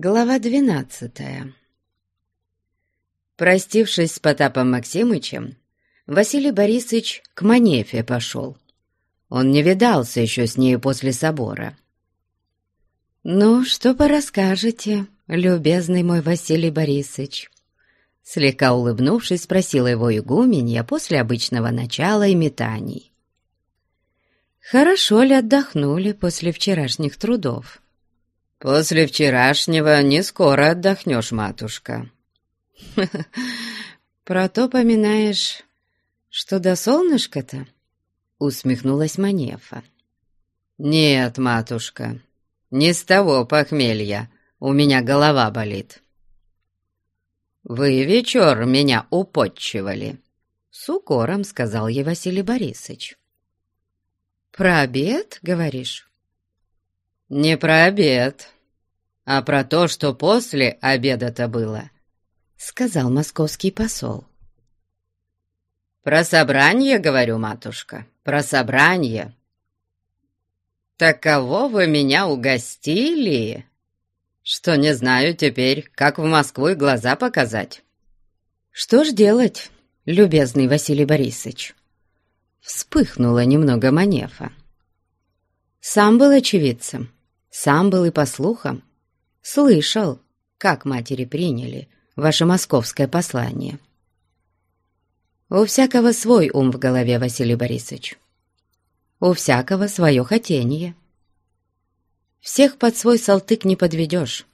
Глава двенадцатая Простившись с Потапом Максимычем, Василий Борисович к Манефе пошел. Он не видался еще с нею после собора. «Ну, что порасскажете, любезный мой Василий Борисович?» Слегка улыбнувшись, спросила его игуменья после обычного начала и метаний. «Хорошо ли отдохнули после вчерашних трудов?» «После вчерашнего не скоро отдохнешь, матушка». «Про то поминаешь, что до солнышка-то?» — усмехнулась Манефа. «Нет, матушка, не с того похмелья, у меня голова болит». «Вы вечер меня употчивали», — с укором сказал ей Василий Борисович. «Про обед, говоришь?» «Не про обед, а про то, что после обеда-то было», — сказал московский посол. «Про собрание, говорю, матушка, про собрание». «Так кого вы меня угостили?» «Что не знаю теперь, как в Москву глаза показать». «Что ж делать, любезный Василий Борисович?» Вспыхнула немного Манефа. «Сам был очевидцем» Сам был и по слухам. Слышал, как матери приняли ваше московское послание. У всякого свой ум в голове, Василий Борисович. У всякого свое хотение. Всех под свой салтык не подведешь.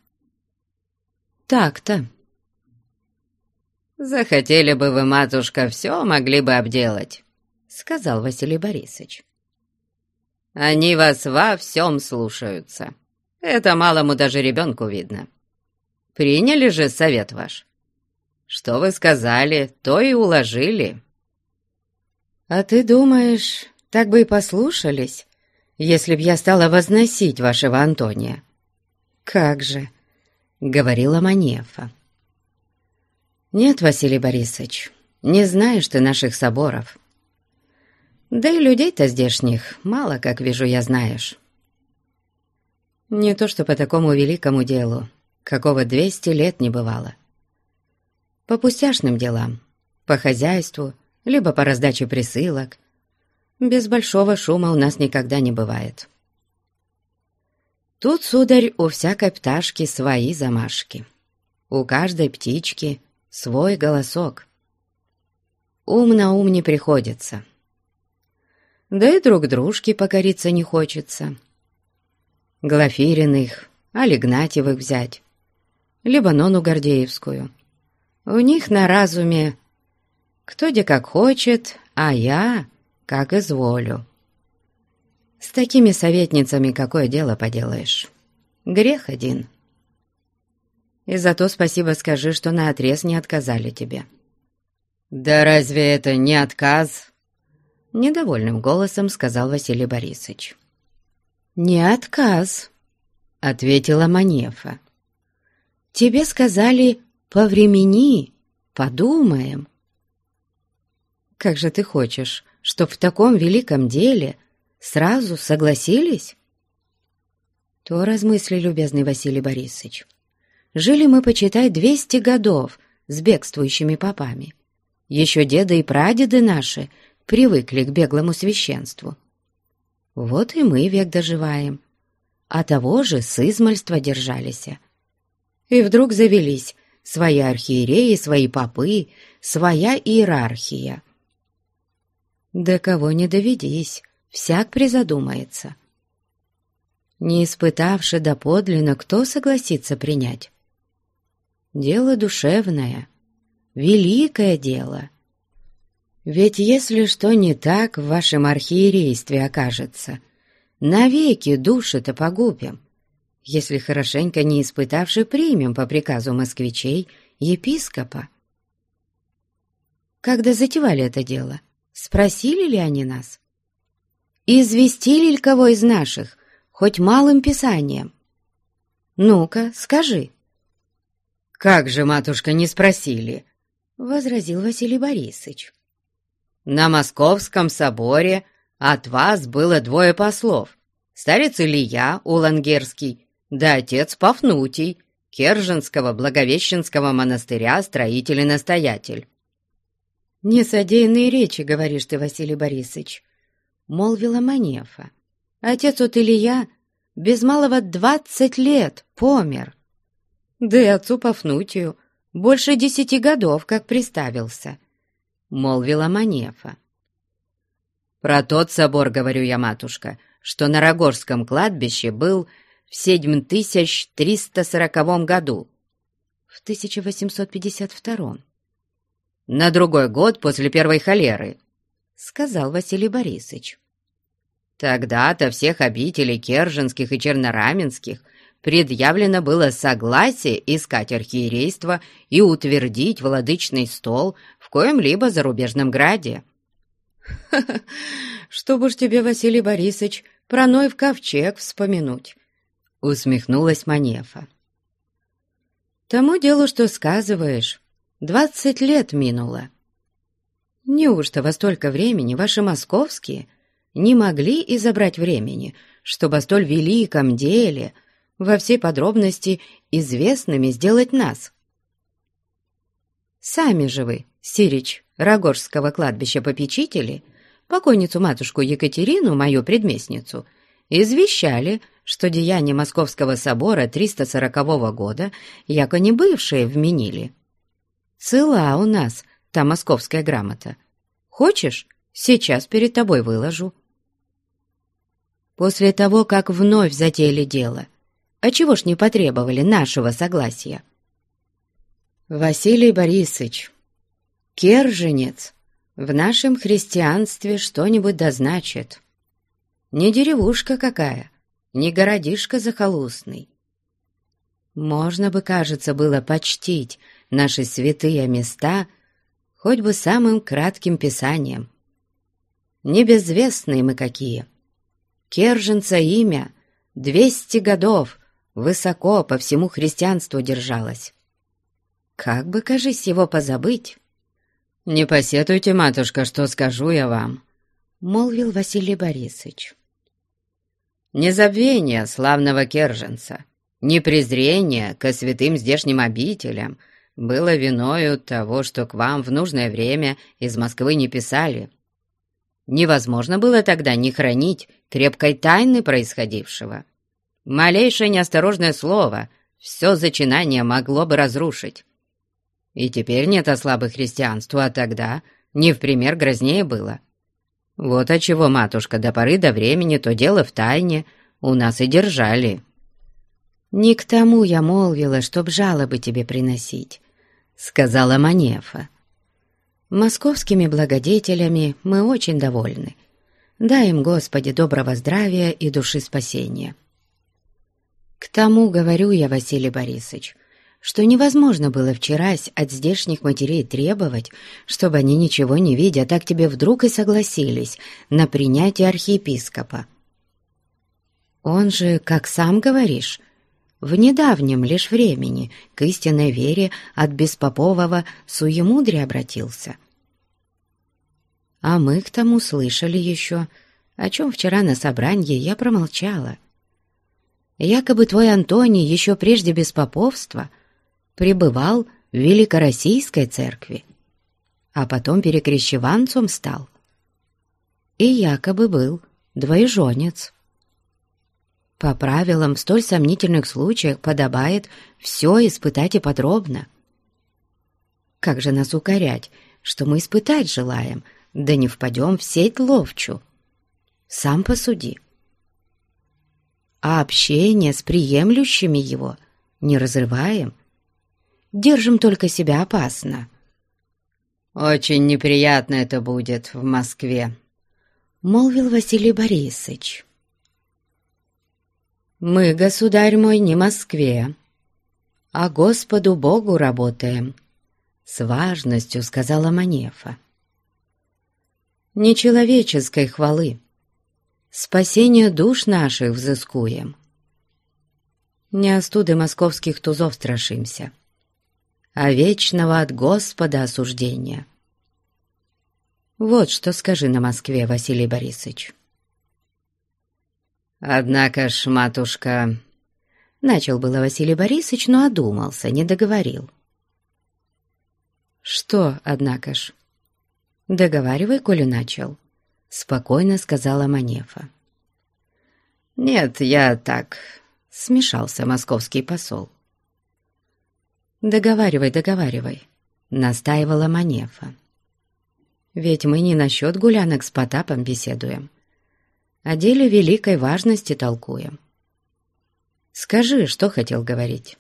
Так-то. «Захотели бы вы, матушка, все могли бы обделать», — сказал Василий Борисович. Они вас во всем слушаются. Это малому даже ребенку видно. Приняли же совет ваш. Что вы сказали, то и уложили. А ты думаешь, так бы и послушались, если б я стала возносить вашего Антония? Как же, — говорила Манефа. Нет, Василий Борисович, не знаешь ты наших соборов. Да и людей-то здешних мало, как вижу я, знаешь. Не то что по такому великому делу, какого двести лет не бывало. По пустяшным делам, по хозяйству, либо по раздаче присылок, без большого шума у нас никогда не бывает. Тут, сударь, у всякой пташки свои замашки. У каждой птички свой голосок. Ум на ум не приходится да и друг дружке покориться не хочется. Глафириных, али Гнатьевых взять, либо Нону Гордеевскую. У них на разуме кто где как хочет, а я как изволю. С такими советницами какое дело поделаешь? Грех один. И зато спасибо скажи, что наотрез не отказали тебе. «Да разве это не отказ?» Недовольным голосом сказал Василий Борисович. «Не отказ», — ответила Манефа. «Тебе сказали, повремени, подумаем». «Как же ты хочешь, чтоб в таком великом деле сразу согласились?» «То размысли, любезный Василий Борисович. Жили мы, почитай, двести годов с бегствующими попами. Еще деды и прадеды наши — привыкли к беглому священству. Вот и мы век доживаем, а того же с измальства держались. И вдруг завелись свои архиереи, свои попы, своя иерархия. Да кого не доведись, всяк призадумается. Не испытавши доподлинно, кто согласится принять? Дело душевное, великое дело — ведь если что не так в вашем архиерействе окажется, навеки души-то погубим, если хорошенько не испытавши примем по приказу москвичей епископа. Когда затевали это дело, спросили ли они нас? Известили ли кого из наших, хоть малым писанием? Ну-ка, скажи. «Как же, матушка, не спросили?» — возразил Василий Борисович. На Московском соборе от вас было двое послов. Старец Илья Улангерский, да отец Пафнутий, Керженского Благовещенского монастыря строитель и настоятель». «Несодеянные речи, говоришь ты, Василий Борисович», — молвила Манефа. «Отец от Илья без малого двадцать лет помер. Да и отцу Пафнутию больше десяти годов, как приставился», — молвила Манефа. «Про тот собор, говорю я, матушка, что на Рогорском кладбище был в 7340 году». «В 1852 «На другой год после первой холеры», — сказал Василий Борисович. Тогда-то всех обителей Керженских и Чернораменских предъявлено было согласие искать архиерейство и утвердить владычный стол коем-либо зарубежном граде. «Ха -ха, «Что уж тебе, Василий Борисович, про Ной в ковчег вспомянуть», — усмехнулась Манефа. «Тому делу, что сказываешь, двадцать лет минуло. Неужто во столько времени ваши московские не могли изобрать времени, чтобы о столь великом деле во всей подробности известными сделать нас. Сами же вы, Сирич Рогорского кладбища попечители, покойницу матушку Екатерину, мою предместницу, извещали, что деяния Московского собора 340 года яко не бывшие вменили. Цела у нас та московская грамота. Хочешь, сейчас перед тобой выложу после того, как вновь затеяли дело. А чего ж не потребовали нашего согласия? Василий Борисович, керженец в нашем христианстве что-нибудь дозначит. Не деревушка какая, не городишко захолустный. Можно бы, кажется, было почтить наши святые места хоть бы самым кратким писанием. Небезвестные мы какие — Керженца имя двести годов высоко по всему христианству держалось. Как бы, кажись, его позабыть? «Не посетуйте, матушка, что скажу я вам», — молвил Василий Борисович. «Незабвение славного Керженца, не презрение ко святым здешним обителям было виною того, что к вам в нужное время из Москвы не писали. Невозможно было тогда не хранить крепкой тайны происходившего. Малейшее неосторожное слово все зачинание могло бы разрушить. И теперь нет ослабы христианству, а тогда не в пример грознее было. Вот отчего, матушка, до поры до времени то дело в тайне у нас и держали. «Не к тому я молвила, чтоб жалобы тебе приносить», — сказала Манефа. Московскими благодетелями мы очень довольны. Дай им, Господи, доброго здравия и души спасения. К тому говорю я, Василий Борисович, что невозможно было вчерась от здешних матерей требовать, чтобы они ничего не видя, так тебе вдруг и согласились на принятие архиепископа. Он же, как сам говоришь, в недавнем лишь времени к истинной вере от беспопового суемудрия обратился. А мы к тому слышали еще, о чем вчера на собрании я промолчала. Якобы твой Антоний еще прежде беспоповства пребывал в Великороссийской церкви, а потом перекрещеванцем стал. И якобы был двоеженец. По правилам в столь сомнительных случаях подобает все испытать и подробно. Как же нас укорять, что мы испытать желаем, да не впадем в сеть ловчу. Сам посуди. А общение с приемлющими его не разрываем, держим только себя опасно. «Очень неприятно это будет в Москве», — молвил Василий Борисович. «Мы, государь мой, не Москве, а Господу Богу работаем», — с важностью сказала Манефа нечеловеческой хвалы. Спасение душ наших взыскуем. Не остуды московских тузов страшимся, а вечного от Господа осуждения. Вот что скажи на Москве, Василий Борисович. Однако ж, матушка, Начал было Василий Борисович, но одумался, не договорил. «Что, однако ж?» «Договаривай, коли начал», — спокойно сказала Манефа. «Нет, я так...» — смешался московский посол. «Договаривай, договаривай», — настаивала Манефа. «Ведь мы не насчет гулянок с Потапом беседуем, о деле великой важности толкуем. Скажи, что хотел говорить?»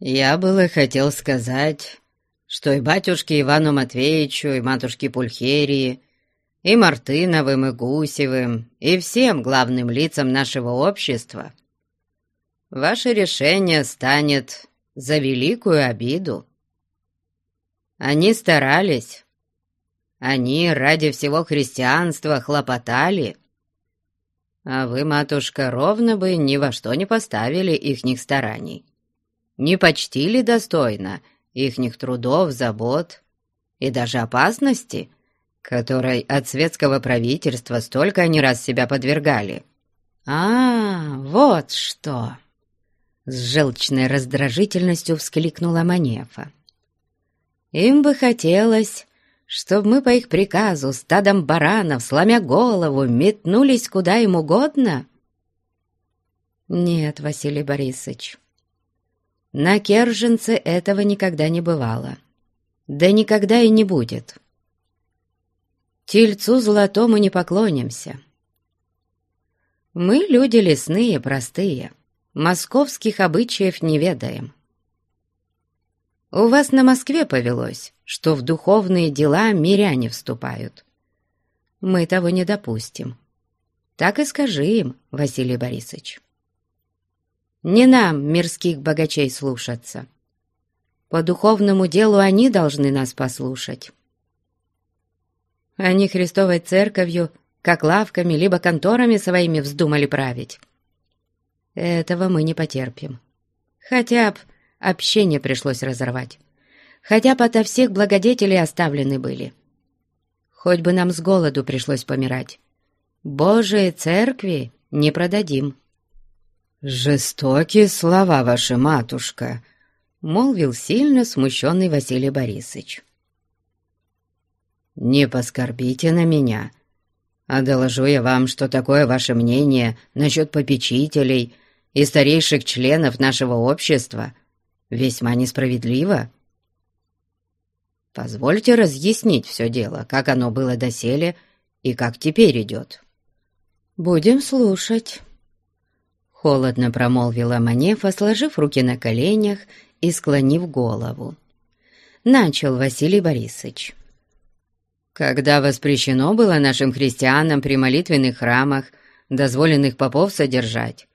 «Я было хотел сказать, что и батюшке Ивану Матвеевичу, и матушке Пульхерии, и Мартыновым, и Гусевым, и всем главным лицам нашего общества ваше решение станет за великую обиду. Они старались, они ради всего христианства хлопотали, а вы, матушка, ровно бы ни во что не поставили ихних стараний, не почтили достойно ихних трудов, забот и даже опасности, которой от светского правительства столько они раз себя подвергали. «А, вот что!» С желчной раздражительностью вскликнула Манефа. «Им бы хотелось, чтобы мы по их приказу стадом баранов, сломя голову, метнулись куда им угодно?» «Нет, Василий Борисович, на Керженце этого никогда не бывало, да никогда и не будет. Тельцу золотому не поклонимся. Мы люди лесные, простые, московских обычаев не ведаем. У вас на Москве повелось, что в духовные дела миряне вступают. Мы того не допустим. Так и скажи им, Василий Борисович. Не нам, мирских богачей, слушаться. По духовному делу они должны нас послушать. Они Христовой церковью, как лавками, либо конторами своими вздумали править. Этого мы не потерпим. Хотя б общение пришлось разорвать. Хотя б ото всех благодетелей оставлены были. Хоть бы нам с голоду пришлось помирать. Божией церкви не продадим. «Жестокие слова ваши, матушка!» — молвил сильно смущенный Василий Борисович. «Не поскорбите на меня, а доложу я вам, что такое ваше мнение насчет попечителей — и старейших членов нашего общества весьма несправедливо. Позвольте разъяснить все дело, как оно было доселе и как теперь идет». «Будем слушать», — холодно промолвила Манефа, сложив руки на коленях и склонив голову. Начал Василий Борисович. «Когда воспрещено было нашим христианам при молитвенных храмах дозволенных попов содержать,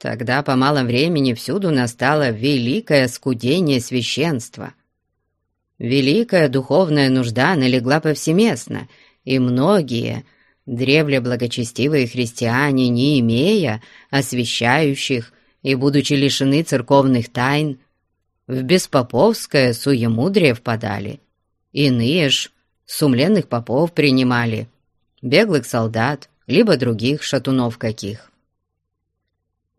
Тогда по малом времени всюду настало великое скудение священства. Великая духовная нужда налегла повсеместно, и многие, древле благочестивые христиане, не имея освящающих и будучи лишены церковных тайн, в беспоповское суемудрие впадали. Иные ж сумленных попов принимали, беглых солдат, либо других шатунов каких.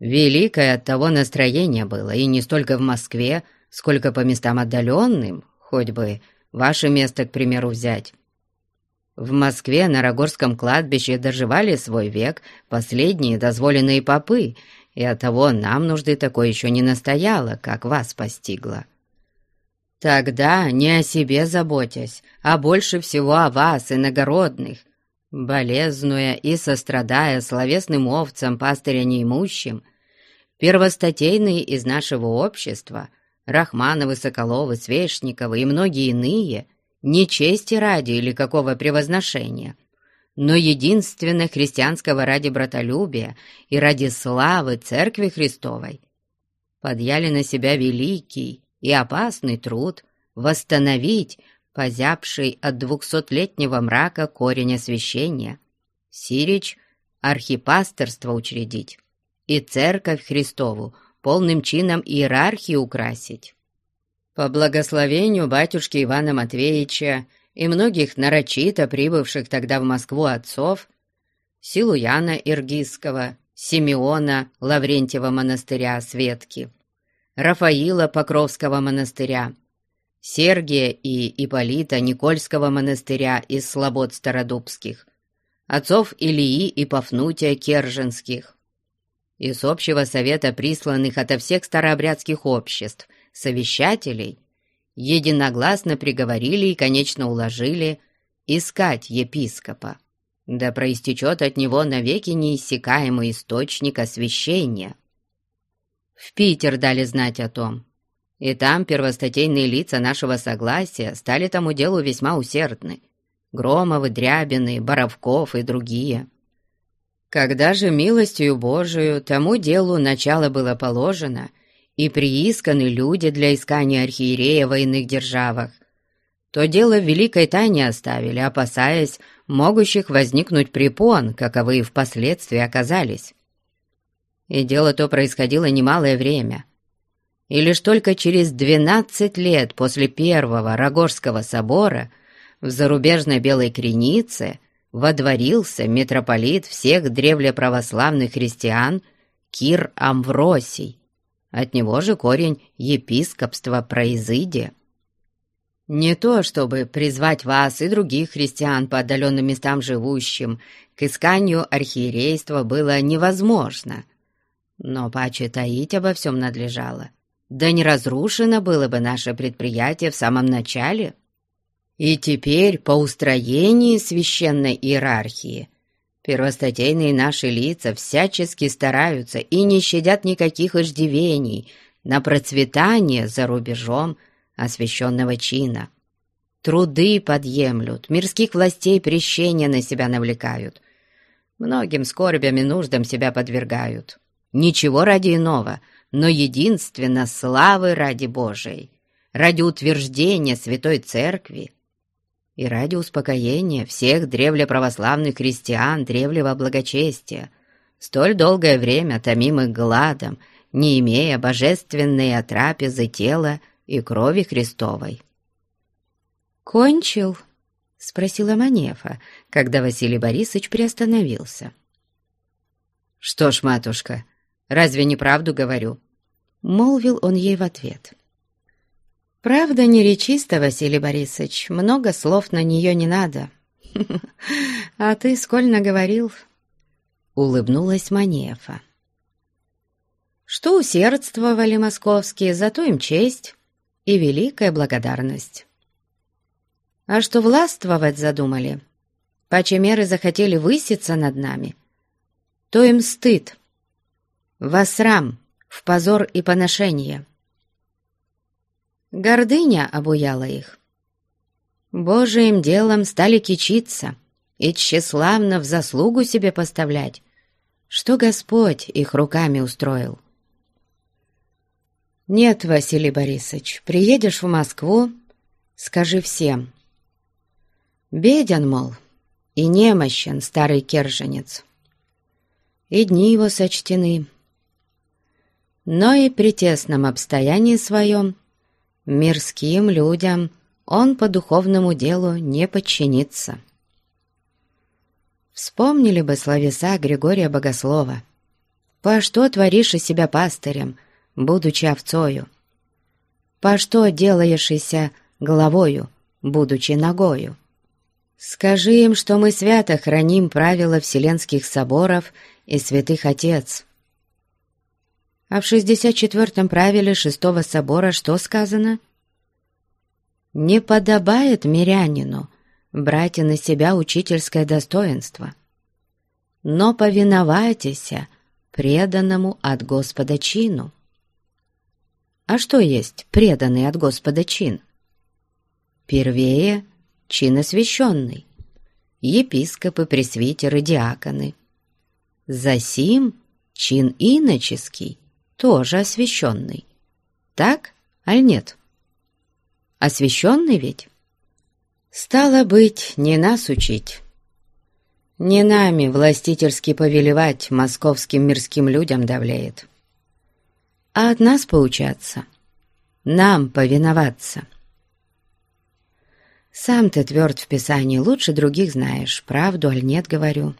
Великое от того настроение было, и не столько в Москве, сколько по местам отдаленным, хоть бы ваше место, к примеру, взять. В Москве на Рогорском кладбище доживали свой век последние дозволенные попы, и оттого нам нужды такой еще не настояло, как вас постигло. Тогда, не о себе заботясь, а больше всего о вас, иногородных, болезнуя и сострадая словесным овцам пастыря неимущим, Первостатейные из нашего общества, Рахмановы, Соколовы, Свешниковы и многие иные, не чести ради или какого превозношения, но единственно христианского ради братолюбия и ради славы Церкви Христовой, подъяли на себя великий и опасный труд восстановить позябший от двухсотлетнего мрака корень освящения, сирич архипастерство учредить, и Церковь Христову полным чином иерархии украсить. По благословению батюшки Ивана Матвеевича и многих нарочито прибывших тогда в Москву отцов, Силуяна Иргизского, Симеона Лаврентьева монастыря Светки, Рафаила Покровского монастыря, Сергия и Иполита Никольского монастыря из Слобод Стародубских, отцов Илии и Пафнутия Керженских, из общего совета присланных ото всех старообрядских обществ, совещателей, единогласно приговорили и, конечно, уложили искать епископа. Да проистечет от него навеки неиссякаемый источник освящения. В Питер дали знать о том, и там первостатейные лица нашего согласия стали тому делу весьма усердны. Громовы, Дрябины, Боровков и другие. Когда же милостью Божию тому делу начало было положено, и приисканы люди для искания архиерея в иных державах, то дело в великой тайне оставили, опасаясь могущих возникнуть препон, каковы и впоследствии оказались. И дело то происходило немалое время. И лишь только через двенадцать лет после первого Рогожского собора в зарубежной Белой Кренице – водворился митрополит всех древлеправославных христиан Кир Амвросий. От него же корень епископства произыдя. Не то, чтобы призвать вас и других христиан по отдаленным местам живущим, к исканию архиерейства было невозможно, но паче таить обо всем надлежало. Да не разрушено было бы наше предприятие в самом начале. И теперь по устроении священной иерархии первостатейные наши лица всячески стараются и не щадят никаких иждивений на процветание за рубежом освященного чина. Труды подъемлют, мирских властей прещения на себя навлекают, многим скорбям и нуждам себя подвергают. Ничего ради иного, но единственно славы ради Божией, ради утверждения Святой Церкви, и ради успокоения всех древлеправославных христиан древнего благочестия, столь долгое время томимых гладом, не имея божественной отрапезы тела и крови Христовой. «Кончил?» — спросила Манефа, когда Василий Борисович приостановился. «Что ж, матушка, разве не правду говорю?» — молвил он ей в ответ. «Правда не речиста, Василий Борисович, много слов на нее не надо. А ты сколь наговорил?» Улыбнулась Манефа. «Что усердствовали московские, зато им честь и великая благодарность. А что властвовать задумали, паче меры захотели выситься над нами, то им стыд, во срам, в позор и поношение». Гордыня обуяла их. Божиим делом стали кичиться и тщеславно в заслугу себе поставлять, что Господь их руками устроил. «Нет, Василий Борисович, приедешь в Москву, скажи всем. Беден, мол, и немощен старый керженец, и дни его сочтены. Но и при тесном обстоянии своем Мирским людям он по духовному делу не подчинится. Вспомнили бы словеса Григория Богослова. «По что творишь из себя пастырем, будучи овцою? По что делаешься головою, будучи ногою?» Скажи им, что мы свято храним правила Вселенских соборов и святых Отец, а в 64-м правиле шестого собора что сказано? «Не подобает мирянину брать на себя учительское достоинство, но повиновайтесь преданному от Господа чину». А что есть преданный от Господа чин? Первее — чин освященный, епископы, пресвитеры, диаконы. Засим — чин иноческий, тоже освященный. Так, аль нет? Освященный ведь? Стало быть, не нас учить. Не нами властительски повелевать московским мирским людям давляет. А от нас поучаться, нам повиноваться. Сам ты тверд в Писании, лучше других знаешь, правду аль нет, говорю.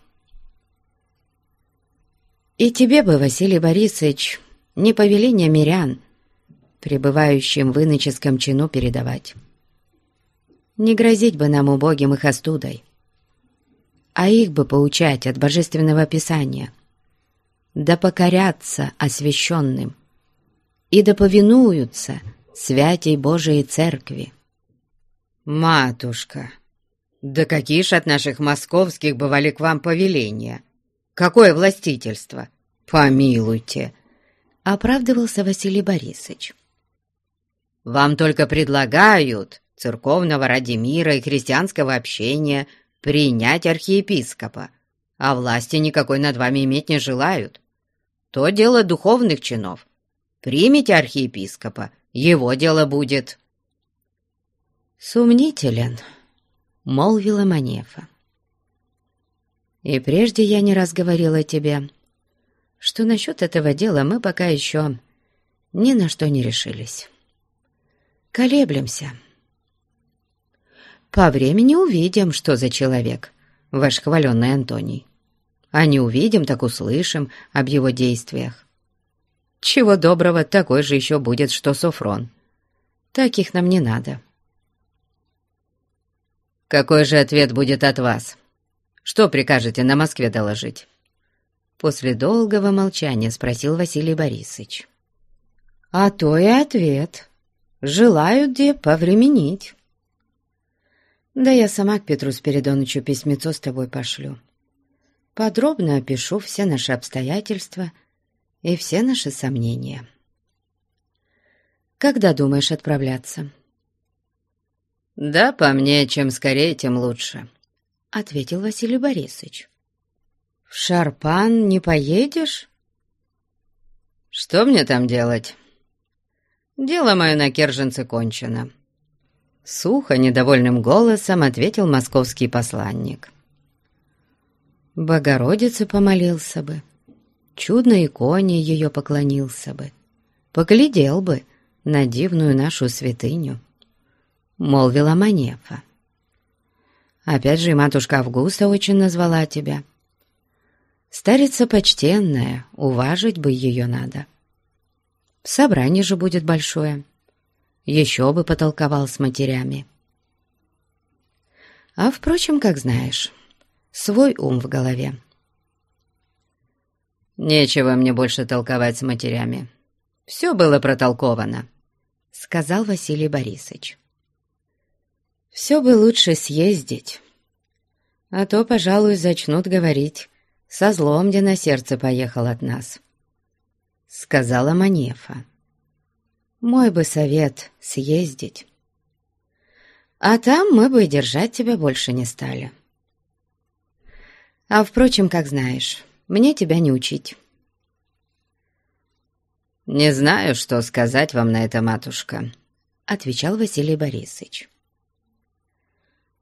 И тебе бы, Василий Борисович, не повеление мирян, пребывающим в иноческом чину передавать. Не грозить бы нам убогим их остудой, а их бы поучать от Божественного Писания, да покорятся освященным и да повинуются святей Божией Церкви. «Матушка, да какие ж от наших московских бывали к вам повеления? Какое властительство? Помилуйте!» — оправдывался Василий Борисович. «Вам только предлагают церковного ради мира и христианского общения принять архиепископа, а власти никакой над вами иметь не желают. То дело духовных чинов. Примите архиепископа, его дело будет». «Сумнителен», — молвила Манефа. «И прежде я не раз говорила тебе, что насчет этого дела мы пока еще ни на что не решились. Колеблемся. По времени увидим, что за человек ваш хваленный Антоний. А не увидим, так услышим об его действиях. Чего доброго, такой же еще будет, что Софрон. Таких нам не надо». «Какой же ответ будет от вас? Что прикажете на Москве доложить?» После долгого молчания спросил Василий Борисович. «А то и ответ. Желаю где повременить. Да я сама к Петру Спиридоновичу письмецо с тобой пошлю. Подробно опишу все наши обстоятельства и все наши сомнения. Когда думаешь отправляться?» «Да, по мне, чем скорее, тем лучше», — ответил Василий Борисович. «В Шарпан не поедешь?» «Что мне там делать?» «Дело мое на Керженце кончено», — сухо, недовольным голосом ответил московский посланник. «Богородице помолился бы, чудной иконе ее поклонился бы, поглядел бы на дивную нашу святыню» молвила Манефа. «Опять же, матушка Августа очень назвала тебя. Старица почтенная, уважить бы ее надо. Собрание же будет большое. Еще бы потолковал с матерями. А, впрочем, как знаешь, свой ум в голове». «Нечего мне больше толковать с матерями. Все было протолковано», — сказал Василий Борисович. Все бы лучше съездить. А то, пожалуй, зачнут говорить, со злом где на сердце поехал от нас. Сказала Манефа. Мой бы совет — съездить. А там мы бы и держать тебя больше не стали. А, впрочем, как знаешь, мне тебя не учить. «Не знаю, что сказать вам на это, матушка», — отвечал Василий Борисович.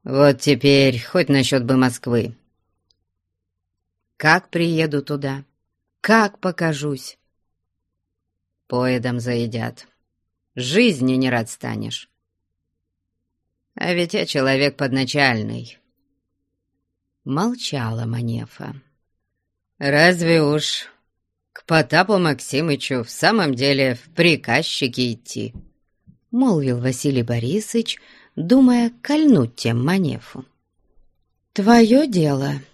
Вот теперь хоть насчет бы Москвы. Как приеду туда? Как покажусь? Поедом заедят. Жизни не рад станешь. А ведь я человек подначальный. Молчала Манефа. Разве уж к Потапу Максимычу в самом деле в приказчики идти? Молвил Василий Борисович, думая кольнуть тем Манефу. «Твое дело», —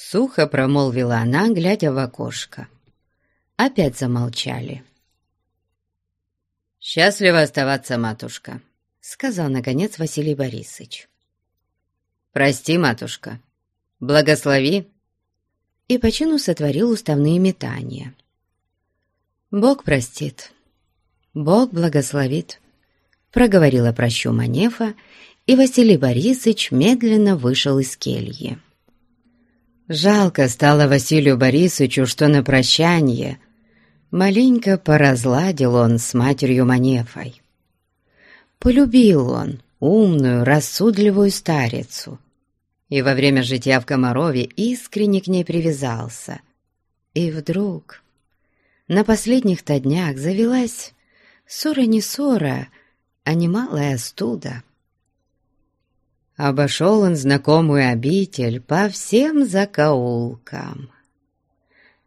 сухо промолвила она, глядя в окошко. Опять замолчали. «Счастливо оставаться, матушка», — сказал, наконец, Василий Борисович. «Прости, матушка. Благослови». И по чину сотворил уставные метания. «Бог простит. Бог благословит», проговорила прощу Манефа, и Василий Борисович медленно вышел из кельи. Жалко стало Василию Борисовичу, что на прощание маленько поразладил он с матерью Манефой. Полюбил он умную, рассудливую старицу, и во время жития в Комарове искренне к ней привязался. И вдруг на последних-то днях завелась ссора не ссора, а немалая студа. Обошел он знакомую обитель по всем закоулкам.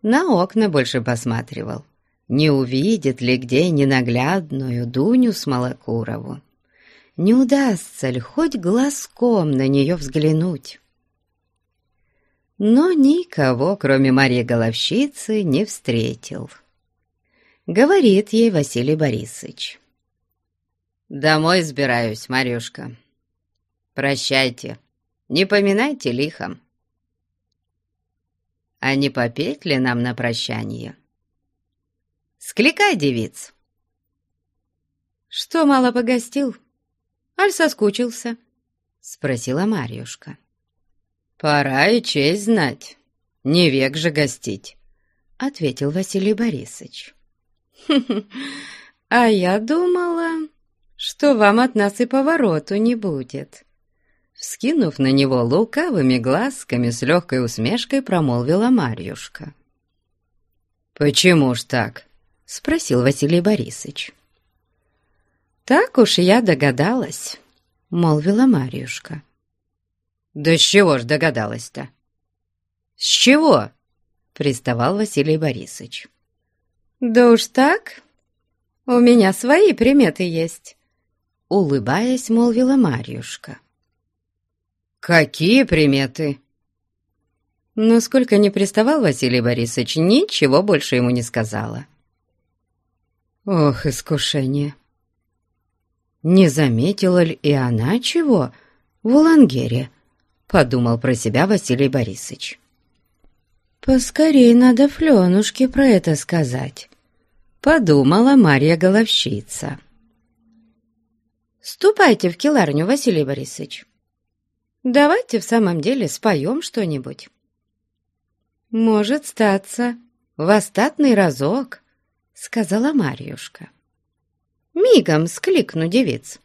на окна больше посматривал, не увидит ли где ненаглядную Дуню Смолокурову, не удастся ли хоть глазком на нее взглянуть. Но никого, кроме Марьи Головщицы, не встретил. Говорит ей Василий Борисович. «Домой сбираюсь, Марюшка. Прощайте, не поминайте лихом. А не попеть ли нам на прощание? Скликай, девиц!» «Что, мало погостил?» Аль соскучился?» — спросила Марьюшка. «Пора и честь знать, не век же гостить», — ответил Василий Борисович. «А я думала, что вам от нас и повороту не будет». Вскинув на него лукавыми глазками с легкой усмешкой, промолвила Марьюшка. «Почему ж так?» — спросил Василий Борисович. «Так уж я догадалась», — молвила Марьюшка. «Да с чего ж догадалась-то?» «С чего?» — приставал Василий Борисович. «Да уж так. У меня свои приметы есть», — улыбаясь, молвила Марьюшка. «Какие приметы?» Но сколько не приставал Василий Борисович, ничего больше ему не сказала. «Ох, искушение!» Не заметила ли и она чего в Улангере? Подумал про себя Василий Борисович. Поскорей надо Фленушке про это сказать. Подумала Марья Головщица. «Ступайте в келарню, Василий Борисович. Давайте в самом деле споем что-нибудь. Может статься в остатный разок», — сказала Марьюшка. Мигом скликну девиц.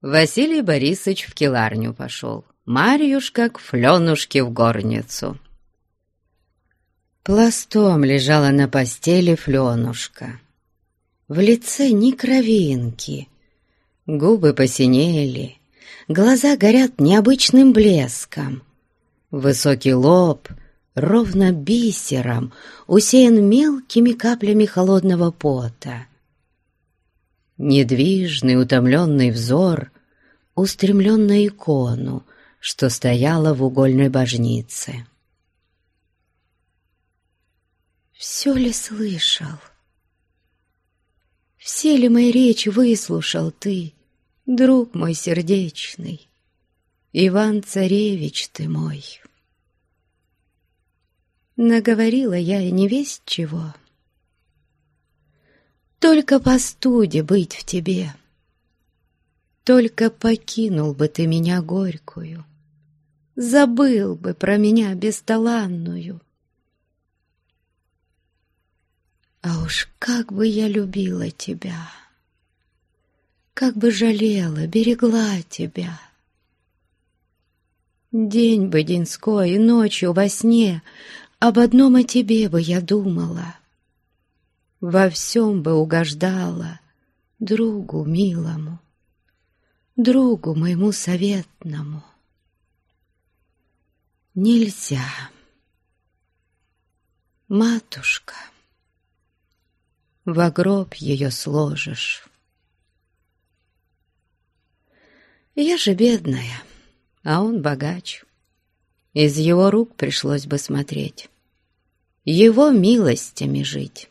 Василий Борисович в келарню пошел, Марьюшка к Фленушке в горницу. Пластом лежала на постели Фленушка. В лице ни кровинки, губы посинели, глаза горят необычным блеском. Высокий лоб ровно бисером усеян мелкими каплями холодного пота. Недвижный, утомленный взор устремлен на икону, что стояла в угольной божнице. Все ли слышал? Все ли мои речи выслушал ты, друг мой сердечный, Иван-царевич ты мой? Наговорила я и не весть чего — только по студе быть в тебе. Только покинул бы ты меня горькую, Забыл бы про меня бесталанную. А уж как бы я любила тебя, Как бы жалела, берегла тебя. День бы деньской и ночью во сне Об одном о тебе бы я думала — во всем бы угождала другу милому, другу моему советному. Нельзя. Матушка, в гроб ее сложишь. Я же бедная, а он богач. Из его рук пришлось бы смотреть, его милостями жить.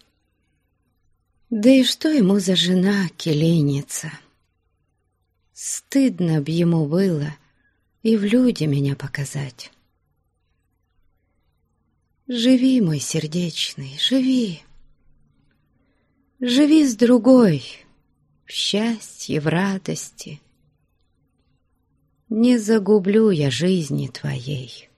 Да и что ему за жена, келейница? Стыдно б ему было и в люди меня показать. Живи, мой сердечный, живи. Живи с другой, в счастье, в радости. Не загублю я жизни твоей.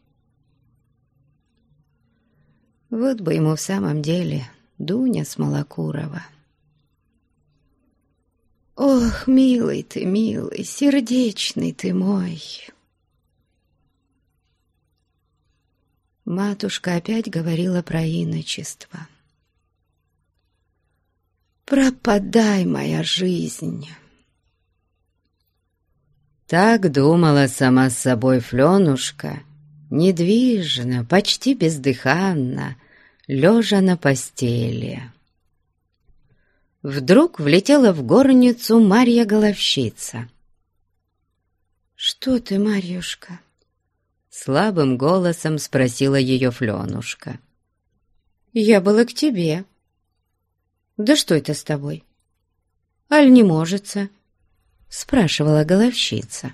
Вот бы ему в самом деле Дуня Смолокурова. Ох, милый ты, милый, сердечный ты мой. Матушка опять говорила про иночество. Пропадай, моя жизнь. Так думала сама с собой Фленушка, недвижно, почти бездыханно, лежа на постели. Вдруг влетела в горницу Марья Головщица. «Что ты, Марьюшка?» Слабым голосом спросила ее Фленушка. «Я была к тебе». «Да что это с тобой?» «Аль не можется?» Спрашивала головщица.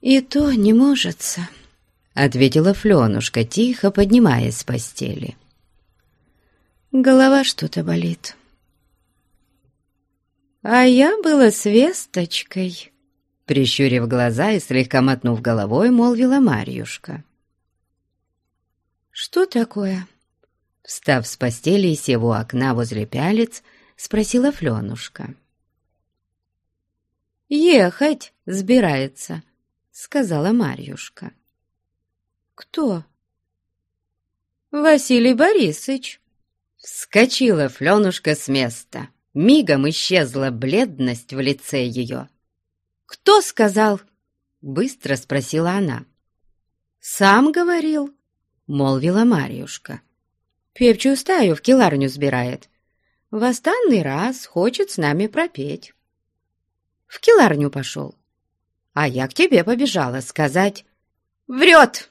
«И то не можется», — ответила Фленушка, тихо поднимаясь с постели. «Голова что-то болит». «А я была с весточкой», — прищурив глаза и слегка мотнув головой, молвила Марьюшка. «Что такое?» Встав с постели и сев у окна возле пялец, спросила Фленушка. «Ехать сбирается», сказала Марьюшка. «Кто?» «Василий Борисович». Вскочила Фленушка с места. Мигом исчезла бледность в лице ее. «Кто сказал?» — быстро спросила она. «Сам говорил», — молвила Марьюшка. «Певчую стаю в келарню сбирает. В останный раз хочет с нами пропеть». В келарню пошел а я к тебе побежала сказать «Врет!»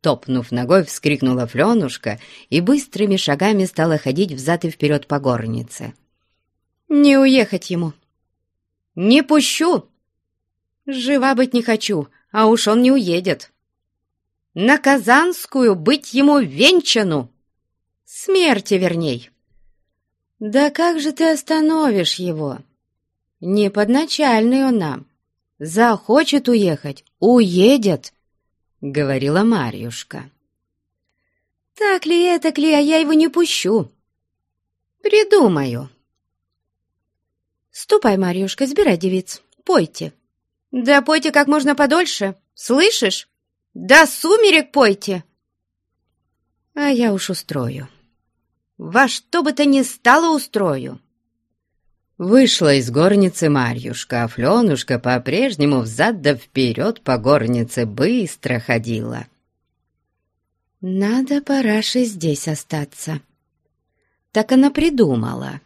Топнув ногой, вскрикнула Фленушка и быстрыми шагами стала ходить взад и вперед по горнице. «Не уехать ему! Не пущу! Жива быть не хочу, а уж он не уедет! На Казанскую быть ему венчану! Смерти верней!» «Да как же ты остановишь его? Не подначальный он нам!» захочет уехать, уедет», — говорила Марьюшка. «Так ли это ли, а я его не пущу. Придумаю». «Ступай, Марьюшка, сбирай девиц, пойте». «Да пойте как можно подольше, слышишь? До сумерек пойте!» «А я уж устрою. Во что бы то ни стало устрою!» Вышла из горницы Марьюшка, а Фленушка по-прежнему взад да вперед по горнице быстро ходила. «Надо параше здесь остаться». Так она придумала.